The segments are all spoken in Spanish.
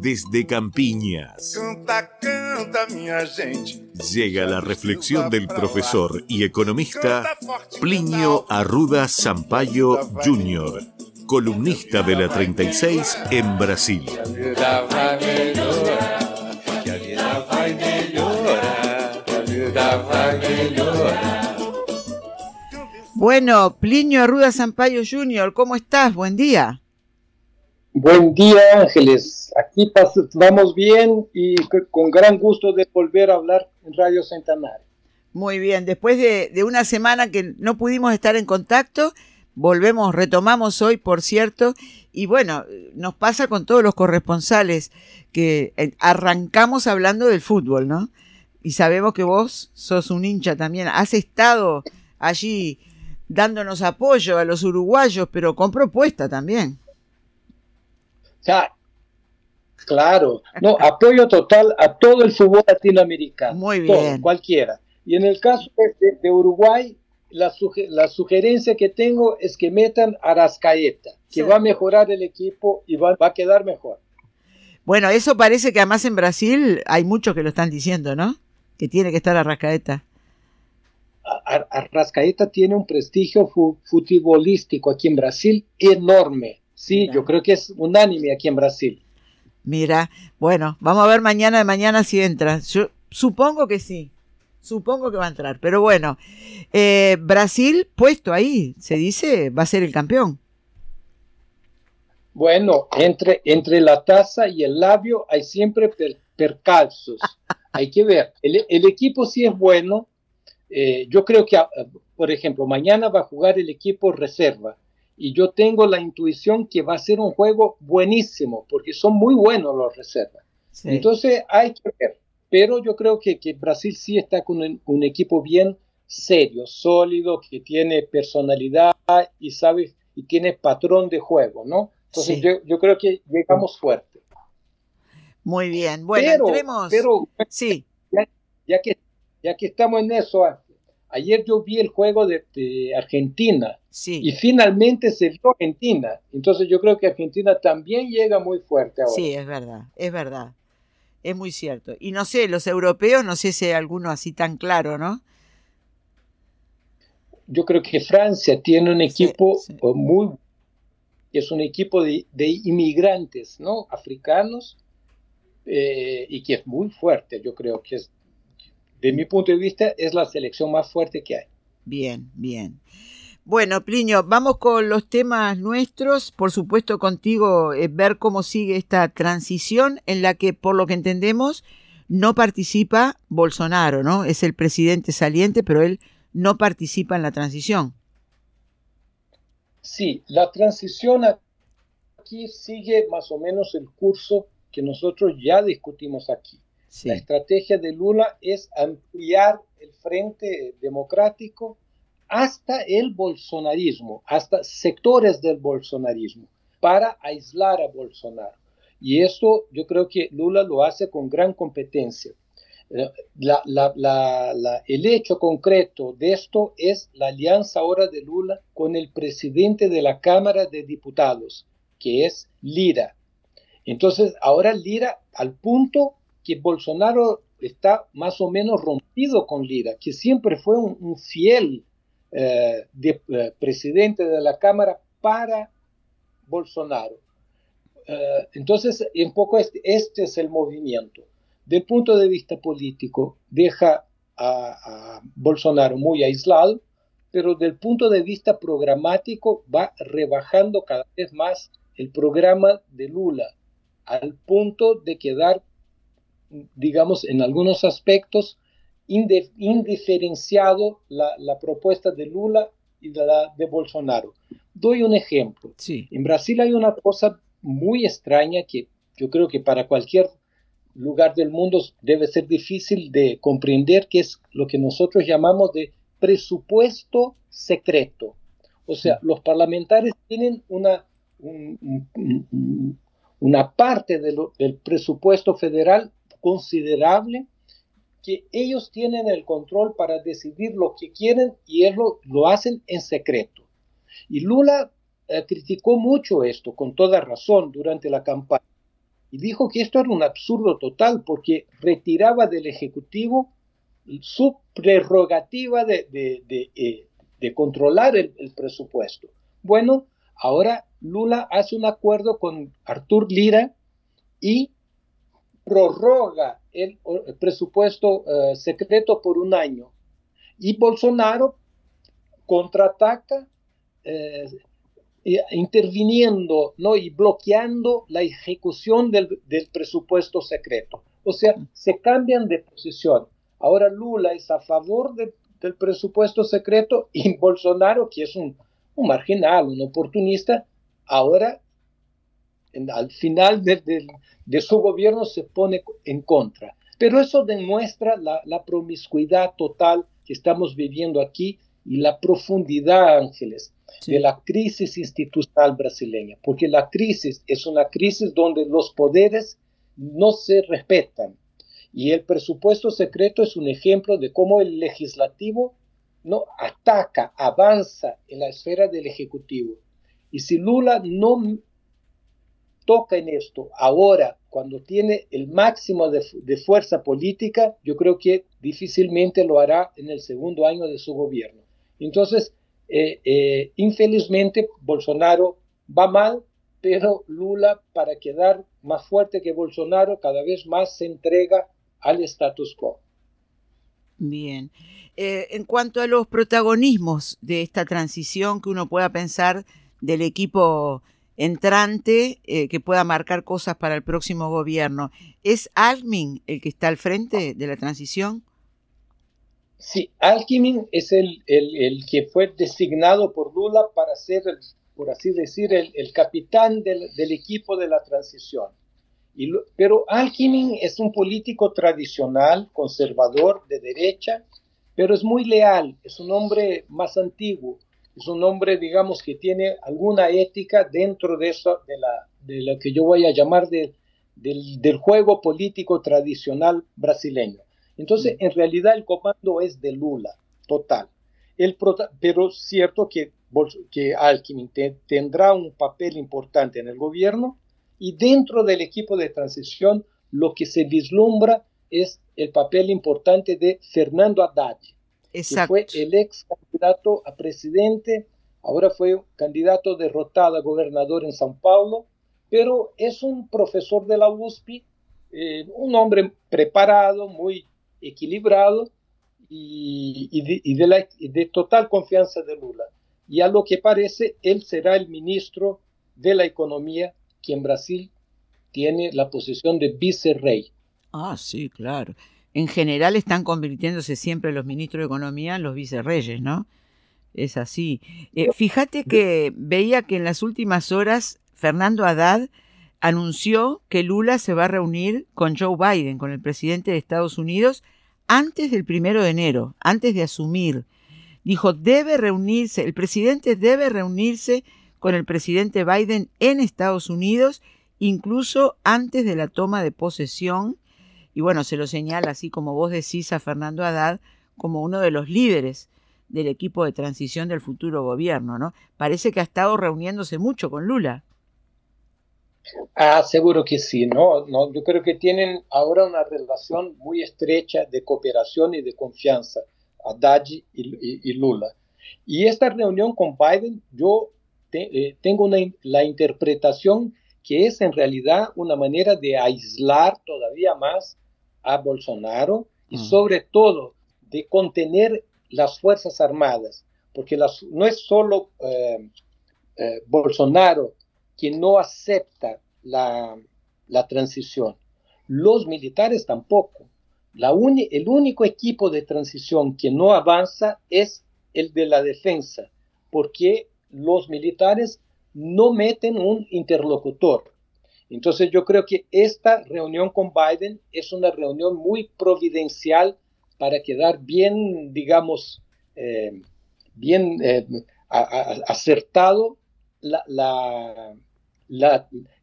desde Campiñas. Llega la reflexión del profesor y economista Plinio Arruda Sampaio Jr., columnista de la 36 en Brasil. Bueno, Plinio Arruda Sampaio Jr., ¿cómo estás? Buen día. Buen día, Ángeles. Aquí vamos bien y con gran gusto de volver a hablar en Radio Centenario. Muy bien, después de, una semana que no pudimos estar en contacto, volvemos, retomamos hoy, por cierto, y bueno, nos pasa con todos los corresponsales que eh, arrancamos hablando del fútbol, ¿no? Y sabemos que vos sos un hincha también, has estado allí dándonos apoyo a los uruguayos, pero con propuesta también. Claro, no, apoyo total a todo el fútbol latinoamericano. Muy bien. cualquiera. Y en el caso de, Uruguay, la, la, sugerencia que tengo es que metan a Rascaeta, que va a mejorar el equipo y va, a quedar mejor. Bueno, eso parece que además en Brasil hay muchos que lo están diciendo, ¿no? Que tiene que estar a Rascaeta. Arrascaeta tiene un prestigio futbolístico aquí en Brasil enorme. Sí, yo creo que es unánime aquí en Brasil. Mira, bueno, vamos a ver mañana de mañana si entra. Yo supongo que sí. Supongo que va a entrar. Pero bueno, eh, Brasil puesto ahí, se dice, va a ser el campeón. Bueno, entre, entre la taza y el labio hay siempre percalzos. hay que ver. El, el, equipo sí es bueno. Eh, yo creo que, por ejemplo, mañana va a jugar el equipo reserva y yo tengo la intuición que va a ser un juego buenísimo, porque son muy buenos los reservas. Entonces hay que ver, pero yo creo que, que Brasil sí está con un, equipo bien serio, sólido, que tiene personalidad y sabe y tiene patrón de juego, ¿no? Entonces yo, yo, creo que llegamos fuerte. Muy bien, bueno, entremos. Pero, sí. Ya, que, ya que estamos en eso, Ayer yo vi el juego de, Argentina y finalmente se vio Argentina. Entonces yo creo que Argentina también llega muy fuerte ahora. Sí, es verdad, es verdad. Es muy cierto. Y no sé, los europeos, no sé si hay alguno así tan claro, ¿no? Yo creo que Francia tiene un equipo muy... Es un equipo de, inmigrantes, ¿no? Africanos eh, y que es muy fuerte. Yo creo que es de mi punto de vista, es la selección más fuerte que hay. Bien, bien. Bueno, Plinio, vamos con los temas nuestros. Por supuesto, contigo eh, ver cómo sigue esta transición en la que, por lo que entendemos, no participa Bolsonaro, ¿no? Es el presidente saliente, pero él no participa en la transición. Sí, la transición aquí sigue más o menos el curso que nosotros ya discutimos aquí. La estrategia de Lula es ampliar el frente democrático hasta el bolsonarismo, hasta sectores del bolsonarismo, para aislar a Bolsonaro. Y esto yo creo que Lula lo hace con gran competencia. Eh, el hecho concreto de esto es la alianza ahora de Lula con el presidente de la Cámara de Diputados, que es Lira. Entonces, ahora Lira, al punto que Bolsonaro está más o menos rompido con Lira, que siempre fue un, fiel eh, eh, presidente de la Cámara para Bolsonaro. Eh, entonces, un poco este, este, es el movimiento. Del punto de vista político, deja a, a Bolsonaro muy aislado, pero del punto de vista programático va rebajando cada vez más el programa de Lula, al punto de quedar digamos, en algunos aspectos, indiferenciado la, propuesta de Lula y la de Bolsonaro. Doy un ejemplo. En Brasil hay una cosa muy extraña que yo creo que para cualquier lugar del mundo debe ser difícil de comprender, que es lo que nosotros llamamos de presupuesto secreto. O sea, los parlamentarios tienen una, una parte del presupuesto federal considerable que ellos tienen el control para decidir lo que quieren y ellos lo, hacen en secreto. Y Lula eh, criticó mucho esto, con toda razón, durante la campaña. y dijo que esto era un absurdo total porque retiraba del Ejecutivo su prerrogativa de, de, eh, controlar el, presupuesto. Bueno, ahora Lula hace un acuerdo con Artur Lira y prorroga el, presupuesto eh, secreto por un año. Y Bolsonaro contraataca eh, interviniendo ¿no? y bloqueando la ejecución del, presupuesto secreto. O sea, se cambian de posición. Ahora Lula es a favor del presupuesto secreto y Bolsonaro, que es un, marginal, un oportunista, ahora al final de, su gobierno se pone en contra. Pero eso demuestra la, la promiscuidad total que estamos viviendo aquí y la profundidad, Ángeles de la crisis institucional brasileña, porque la crisis es una crisis donde los poderes no se respetan. Y el presupuesto secreto es un ejemplo de cómo el legislativo no ataca, avanza en la esfera del ejecutivo. Y si Lula no toca en esto ahora, cuando tiene el máximo de, fuerza política, yo creo que difícilmente lo hará en el segundo año de su gobierno. Entonces, eh, eh, infelizmente, Bolsonaro va mal, pero Lula, para quedar más fuerte que Bolsonaro, cada vez más se entrega al status quo. Bien. Eh, en cuanto a los protagonismos de esta transición que uno pueda pensar del equipo entrante que pueda marcar cosas para el próximo gobierno, ¿es Almin el que está al frente de la transición? Sí, Alckmin es el, el, que fue designado por Lula para ser, por así decir, el, capitán del, equipo de la transición. Y pero Alckmin es un político tradicional, conservador, de derecha, pero es muy leal, es un hombre más antiguo, es un hombre, digamos, que tiene alguna ética dentro de eso, de, la, de lo que yo voy a llamar del, del juego político tradicional brasileño. Entonces, en realidad el comando es de Lula, total. El pero cierto que, que Alckmin tendrá un papel importante en el gobierno y dentro del equipo de transición lo que se vislumbra es el papel importante de Fernando Haddad, que fue el ex candidato a presidente, ahora fue candidato derrotado a gobernador en São Paulo, pero es un profesor de la USP, eh, un hombre preparado, muy equilibrado y, de, la, de total confianza de Lula. Y a lo que parece, él será el ministro de la Economía, que en Brasil tiene la posición de vicerrey. Ah, sí, claro. En general están convirtiéndose siempre los ministros de Economía en los vicerreyes, ¿no? Es así. Eh, fíjate que veía que en las últimas horas Fernando Haddad anunció que Lula se va a reunir con Joe Biden, con el presidente de Estados Unidos, antes del primero de enero, antes de asumir. Dijo, debe reunirse, el presidente debe reunirse con el presidente Biden en Estados Unidos, incluso antes de la toma de posesión. Y bueno, se lo señala así como vos decís a Fernando Haddad como uno de los líderes del equipo de transición del futuro gobierno, ¿no? Parece que ha estado reuniéndose mucho con Lula. Ah, seguro que sí, ¿no? no yo creo que tienen ahora una relación muy estrecha de cooperación y de confianza, Haddad y, Lula. Y esta reunión con Biden, yo eh, tengo la interpretación que es en realidad una manera de aislar todavía más a Bolsonaro y sobre todo de contener las Fuerzas Armadas, porque las, no es solo eh, eh, Bolsonaro que no acepta la, transición. Los militares tampoco. La el único equipo de transición que no avanza es el de la defensa, porque los militares no meten un interlocutor. Entonces yo creo que esta reunión con Biden es una reunión muy providencial para quedar bien, digamos, eh, bien eh, acertado la,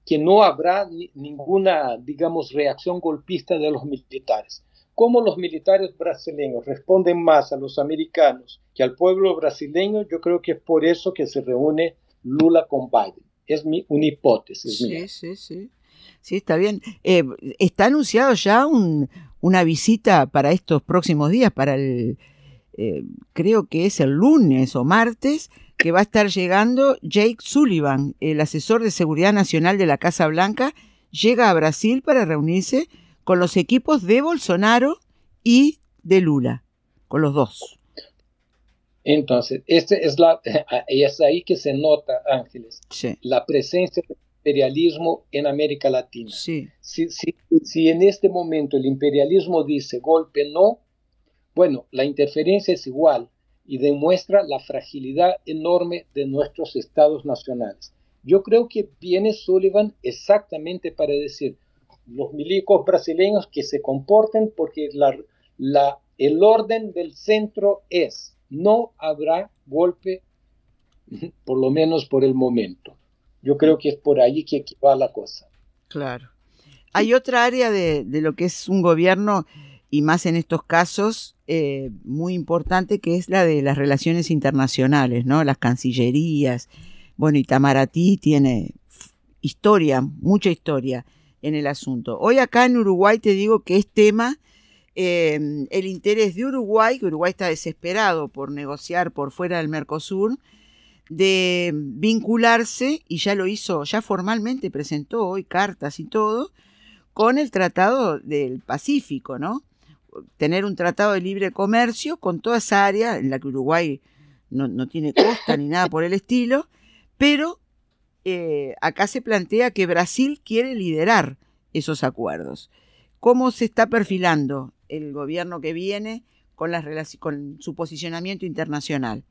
que no habrá ninguna, digamos, reacción golpista de los militares. Como los militares brasileños responden más a los americanos que al pueblo brasileño, yo creo que es por eso que se reúne Lula con Biden. Es mi, una hipótesis. Sí, sí, sí. Sí, está bien. Eh, está anunciado ya una visita para estos próximos días, para el, eh, creo que es el lunes o martes, que va a estar llegando Jake Sullivan, el asesor de seguridad nacional de la Casa Blanca, llega a Brasil para reunirse con los equipos de Bolsonaro y de Lula, con los dos. Entonces, este es, la, es ahí que se nota, Ángeles, la presencia del imperialismo en América Latina. Si, si en este momento el imperialismo dice golpe no, bueno, la interferencia es igual y demuestra la fragilidad enorme de nuestros estados nacionales. Yo creo que viene Sullivan exactamente para decir, los milicos brasileños que se comporten porque la, la, el orden del centro es no habrá golpe, por lo menos por el momento. Yo creo que es por ahí que va la cosa. Claro. Hay otra área de, lo que es un gobierno, y más en estos casos, eh, muy importante, que es la de las relaciones internacionales, ¿no? Las cancillerías. Bueno, y Tamaraty tiene historia, mucha historia en el asunto. Hoy acá en Uruguay te digo que es tema Em, el interés de Uruguay, que Uruguay está desesperado por negociar por fuera del Mercosur, de vincularse, y ya lo hizo, ya formalmente presentó hoy cartas y todo, con el Tratado del Pacífico, ¿no? Tener un tratado de libre comercio con toda esa área en la que Uruguay no, tiene costa ni nada por el estilo, pero eh, acá se plantea que Brasil quiere liderar esos acuerdos. ¿Cómo se está perfilando el gobierno que viene con, con su posicionamiento internacional?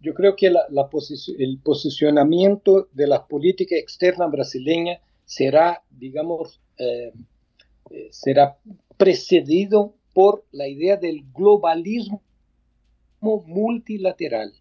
Yo creo que el posicionamiento de la política externa brasileña será, digamos, eh, eh, será precedido por la idea del globalismo multilateral.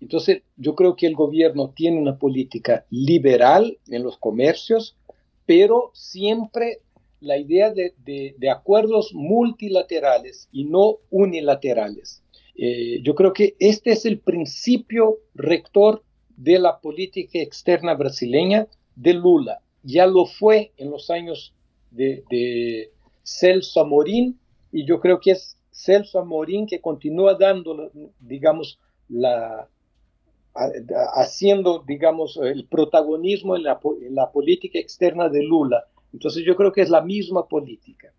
Entonces, yo creo que el gobierno tiene una política liberal en los comercios, pero siempre la idea de, acuerdos multilaterales y no unilaterales. Eh, yo creo que este es el principio rector de la política externa brasileña de Lula. Ya lo fue en los años de, Celso Amorín y yo creo que es Celso Amorín que continúa dando, digamos, la, haciendo, digamos, el protagonismo en la política externa de Lula. Entonces yo creo que es la misma política.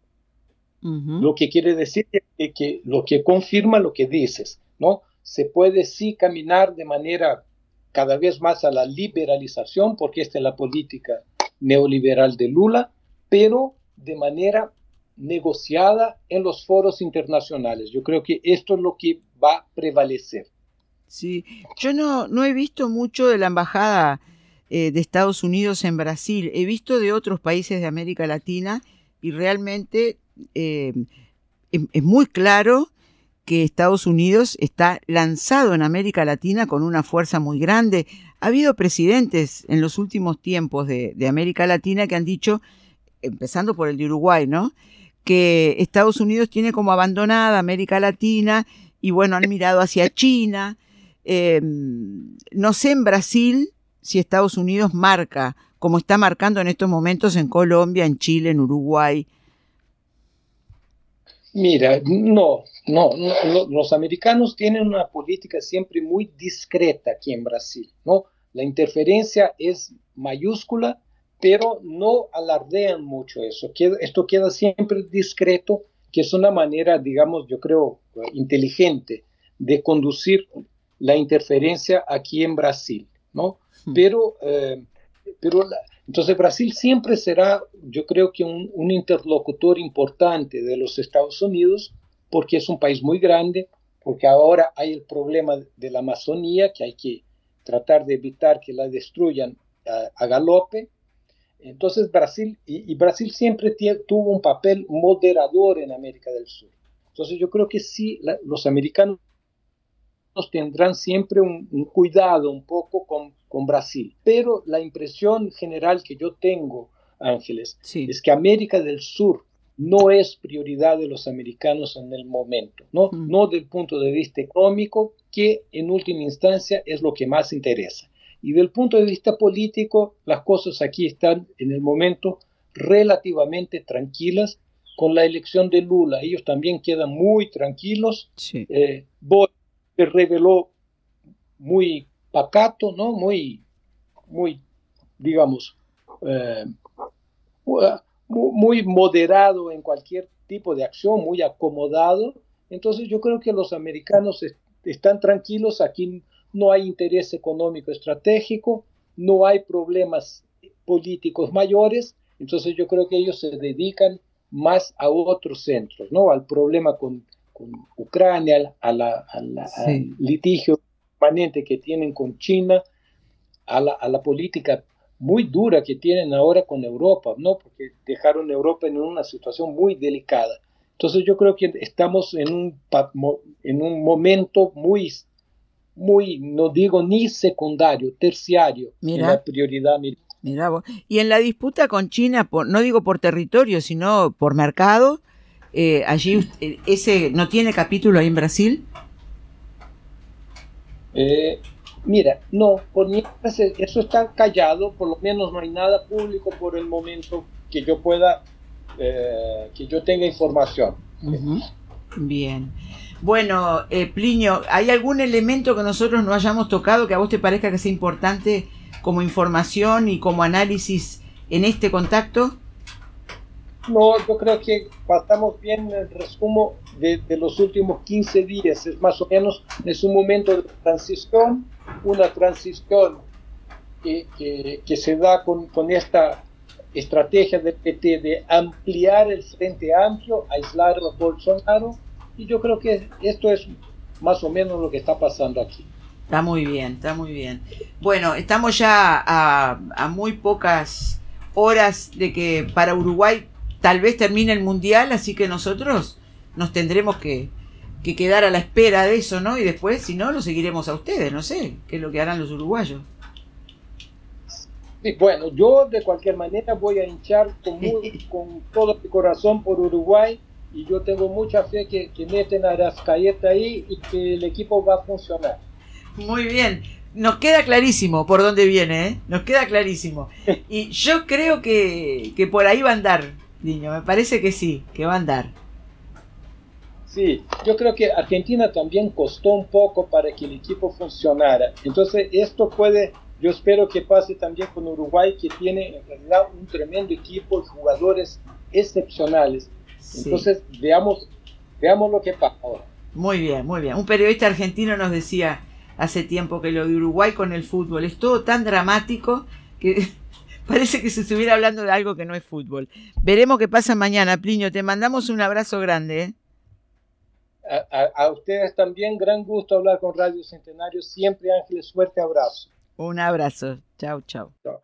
Lo que quiere decir que, que, lo que confirma lo que dices, ¿no? Se puede sí caminar de manera cada vez más a la liberalización, porque esta es la política neoliberal de Lula, pero de manera negociada en los foros internacionales. Yo creo que esto es lo que va a prevalecer. Sí, yo no, no he visto mucho de la embajada eh, de Estados Unidos en Brasil. He visto de otros países de América Latina y realmente eh, es, muy claro que Estados Unidos está lanzado en América Latina con una fuerza muy grande. Ha habido presidentes en los últimos tiempos de, de América Latina que han dicho, empezando por el de Uruguay, que Estados Unidos tiene como abandonada América Latina y bueno, han mirado hacia China. Eh, no sé en Brasil si Estados Unidos marca, como está marcando en estos momentos en Colombia, en Chile, en Uruguay? Mira, no, no, los americanos tienen una política siempre muy discreta aquí en Brasil, ¿no? La interferencia es mayúscula, pero no alardean mucho eso. Esto queda siempre discreto, que es una manera, digamos, yo creo, inteligente de conducir la interferencia aquí en Brasil, ¿no? Pero, eh, pero entonces Brasil siempre será, yo creo que un, interlocutor importante de los Estados Unidos, porque es un país muy grande, porque ahora hay el problema de la Amazonía, que hay que tratar de evitar que la destruyan a, galope. Entonces Brasil, y, Brasil siempre tuvo un papel moderador en América del Sur. Entonces yo creo que sí, los americanos tendrán siempre un, cuidado un poco con, con, Brasil. Pero la impresión general que yo tengo, Ángeles, es que América del Sur no es prioridad de los americanos en el momento, ¿no? No del punto de vista económico, que en última instancia es lo que más interesa. Y del punto de vista político, las cosas aquí están en el momento relativamente tranquilas con la elección de Lula. Ellos también quedan muy tranquilos. Sí. Eh, reveló muy pacato, ¿no? Muy, muy, digamos, eh, muy moderado en cualquier tipo de acción, muy acomodado. Entonces yo creo que los americanos están tranquilos, aquí no hay interés económico estratégico, no hay problemas políticos mayores, entonces yo creo que ellos se dedican más a otros centros, ¿no? Al problema con, Ucrania, al litigio permanente que tienen con China, a la, a la política muy dura que tienen ahora con Europa, ¿no? Porque dejaron Europa en una situación muy delicada. Entonces yo creo que estamos en un, en un momento muy, muy, no digo ni secundario, terciario, Mira. la prioridad Mira vos. Y en la disputa con China, por, no digo por territorio, sino por mercado, eh, allí eh, ese no tiene capítulo ahí en Brasil. Eh, Mira, no, por mientras eso está callado, por lo menos no hay nada público por el momento que yo pueda, eh, que yo tenga información. Bien. Bueno, eh, Plinio, ¿hay algún elemento que nosotros no hayamos tocado que a vos te parezca que sea importante como información y como análisis en este contacto? No, yo creo que pasamos bien el resumo de, los últimos 15 días. Es más o menos, es un momento de transición, una transición que, que, se da con, con, esta estrategia del PT de ampliar el frente amplio, aislar a Bolsonaro. Y yo creo que esto es más o menos lo que está pasando aquí. Está muy bien, está muy bien. Bueno, estamos ya a, a muy pocas horas de que para Uruguay tal vez termine el mundial, así que nosotros nos tendremos que, quedar a la espera de eso, ¿no? Y después, si no, lo seguiremos a ustedes, no sé, qué es lo que harán los uruguayos. Sí, bueno, yo de cualquier manera voy a hinchar con, con todo mi corazón por Uruguay y yo tengo mucha fe que, que meten a Rascaeta ahí y que el equipo va a funcionar. Muy bien, nos queda clarísimo por dónde viene, ¿eh? Nos queda clarísimo. Y yo creo que, que por ahí va a andar Niño, me parece que sí, que va a andar. Sí, yo creo que Argentina también costó un poco para que el equipo funcionara. Entonces, esto puede, yo espero que pase también con Uruguay, que tiene en realidad un tremendo equipo y jugadores excepcionales. Entonces, veamos, veamos lo que pasa ahora. Muy bien, muy bien. Un periodista argentino nos decía hace tiempo que lo de Uruguay con el fútbol es todo tan dramático que Parece que se estuviera hablando de algo que no es fútbol. Veremos qué pasa mañana, Plinio. Te mandamos un abrazo grande. ¿eh? A, a, ustedes también, gran gusto hablar con Radio Centenario. Siempre, Ángeles, fuerte abrazo. Un abrazo. Chao, chao.